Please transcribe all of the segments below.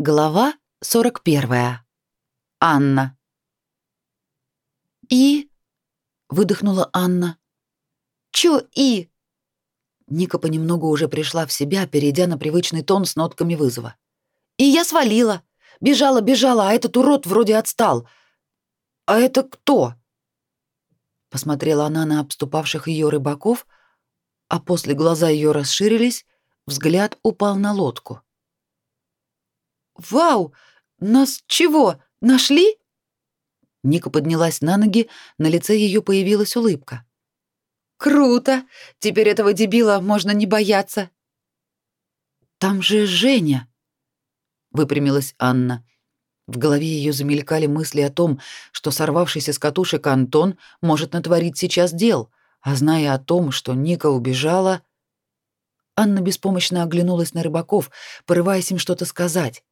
Глава 41. Анна. «И?» — выдохнула Анна. «Чё «и»?» Ника понемногу уже пришла в себя, перейдя на привычный тон с нотками вызова. «И я свалила. Бежала, бежала, а этот урод вроде отстал. А это кто?» Посмотрела она на обступавших ее рыбаков, а после глаза ее расширились, взгляд упал на лодку. «Вау! Нас чего, нашли?» Ника поднялась на ноги, на лице ее появилась улыбка. «Круто! Теперь этого дебила можно не бояться!» «Там же Женя!» — выпрямилась Анна. В голове ее замелькали мысли о том, что сорвавшийся с катушек Антон может натворить сейчас дел, а зная о том, что Ника убежала... Анна беспомощно оглянулась на рыбаков, порываясь им что-то сказать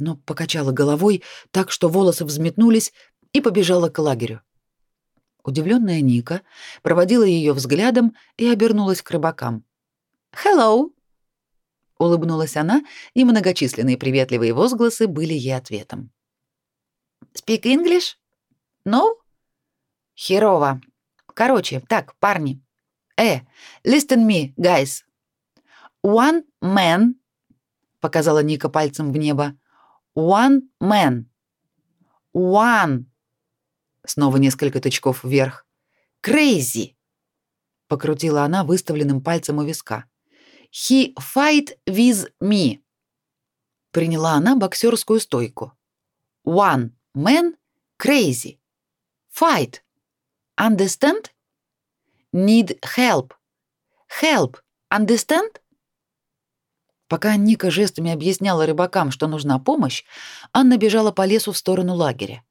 но покачала головой так, что волосы взметнулись, и побежала к лагерю. Удивленная Ника проводила ее взглядом и обернулась к рыбакам. «Hello!» Улыбнулась она, и многочисленные приветливые возгласы были ей ответом. «Speak English? No?» «Херово. Короче, так, парни. Э, listen me, guys. One man...» — показала Ника пальцем в небо. One man. One. Снова несколько тычков вверх. Crazy. Покрутила она выставленным пальцем у виска. He fight with me. Приняла она боксерскую стойку. One man crazy. Fight. Understand? Need help. Help. Understand? Пока Ника жестами объясняла рыбакам, что нужна помощь, Анна бежала по лесу в сторону лагеря.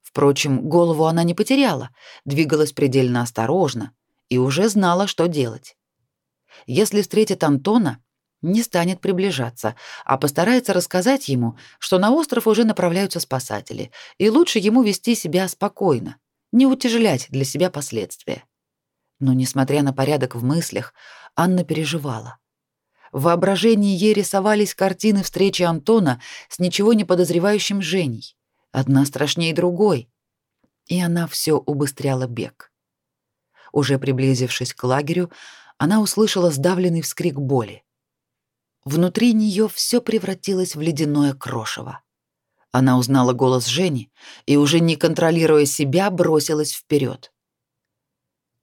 Впрочем, голову она не потеряла, двигалась предельно осторожно и уже знала, что делать. Если встретит Антона, не станет приближаться, а постарается рассказать ему, что на остров уже направляются спасатели, и лучше ему вести себя спокойно, не утяжелять для себя последствия. Но, несмотря на порядок в мыслях, Анна переживала. В воображении ей рисовались картины встречи Антона с ничего не подозревающим Женей, одна страшнее другой, и она все убыстряла бег. Уже приблизившись к лагерю, она услышала сдавленный вскрик боли. Внутри нее все превратилось в ледяное крошево. Она узнала голос Жени и, уже не контролируя себя, бросилась вперед.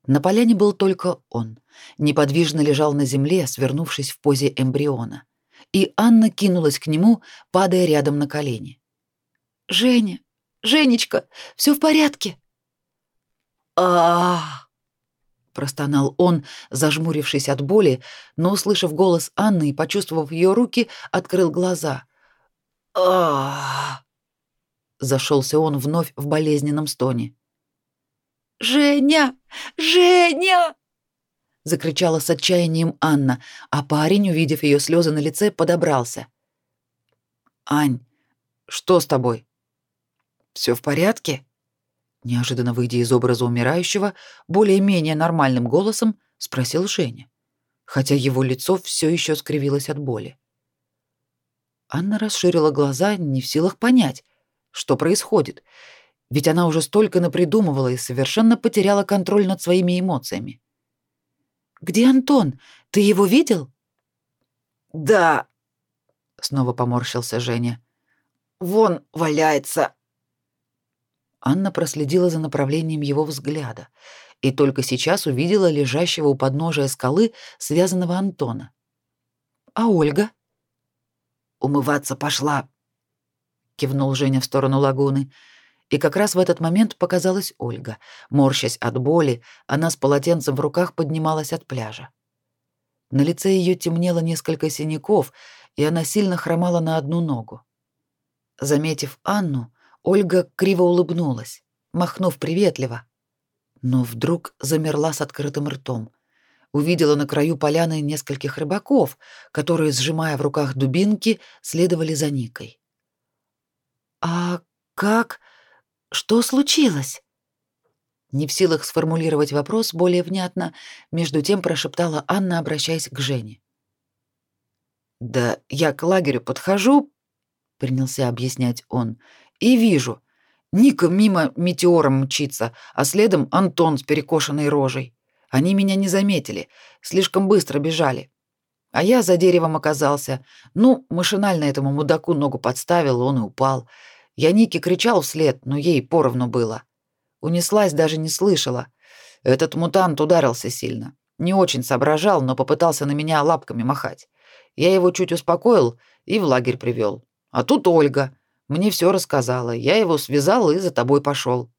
На поляне был только он. Неподвижно лежал на земле, свернувшись в позе эмбриона. И Анна кинулась к нему, падая рядом на колени. «Женя! Женечка! Все в порядке!» а простонал он, зажмурившись от боли, но, услышав голос Анны и почувствовав ее руки, открыл глаза. а Зашелся он вновь в болезненном стоне. «Женя! Женя!» закричала с отчаянием Анна, а парень, увидев ее слезы на лице, подобрался. Ань, что с тобой? Все в порядке? Неожиданно выйдя из образа умирающего, более-менее нормальным голосом спросил Женя, хотя его лицо все еще скривилось от боли. Анна расширила глаза, не в силах понять, что происходит, ведь она уже столько напридумывала и совершенно потеряла контроль над своими эмоциями. Где Антон? Ты его видел? Да. Снова поморщился Женя. Вон валяется. Анна проследила за направлением его взгляда и только сейчас увидела лежащего у подножия скалы связанного Антона. А Ольга? Умываться пошла, кивнул Женя в сторону лагуны. И как раз в этот момент показалась Ольга. Морщась от боли, она с полотенцем в руках поднималась от пляжа. На лице ее темнело несколько синяков, и она сильно хромала на одну ногу. Заметив Анну, Ольга криво улыбнулась, махнув приветливо, но вдруг замерла с открытым ртом. Увидела на краю поляны нескольких рыбаков, которые, сжимая в руках дубинки, следовали за Никой. «А как?» Что случилось? Не в силах сформулировать вопрос более внятно, между тем прошептала Анна, обращаясь к Жене. Да я к лагерю подхожу, принялся объяснять он. И вижу, Ника мимо метеором мчится, а следом Антон с перекошенной рожей. Они меня не заметили, слишком быстро бежали. А я за деревом оказался. Ну, машинально этому мудаку ногу подставил, он и упал. Я Нике кричал вслед, но ей поровну было. Унеслась, даже не слышала. Этот мутант ударился сильно. Не очень соображал, но попытался на меня лапками махать. Я его чуть успокоил и в лагерь привел. А тут Ольга. Мне все рассказала. Я его связал и за тобой пошел.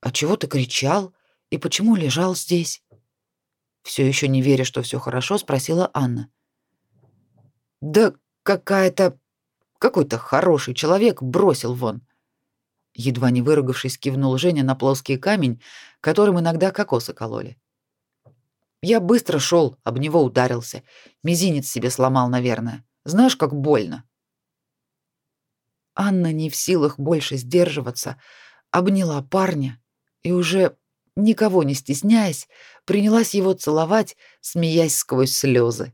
А чего ты кричал? И почему лежал здесь? Все еще не веря, что все хорошо, спросила Анна. Да какая-то какой-то хороший человек бросил вон. Едва не выругавшись, кивнул Женя на плоский камень, которым иногда кокосы кололи. Я быстро шел, об него ударился. Мизинец себе сломал, наверное. Знаешь, как больно. Анна не в силах больше сдерживаться, обняла парня и уже никого не стесняясь, принялась его целовать, смеясь сквозь слезы.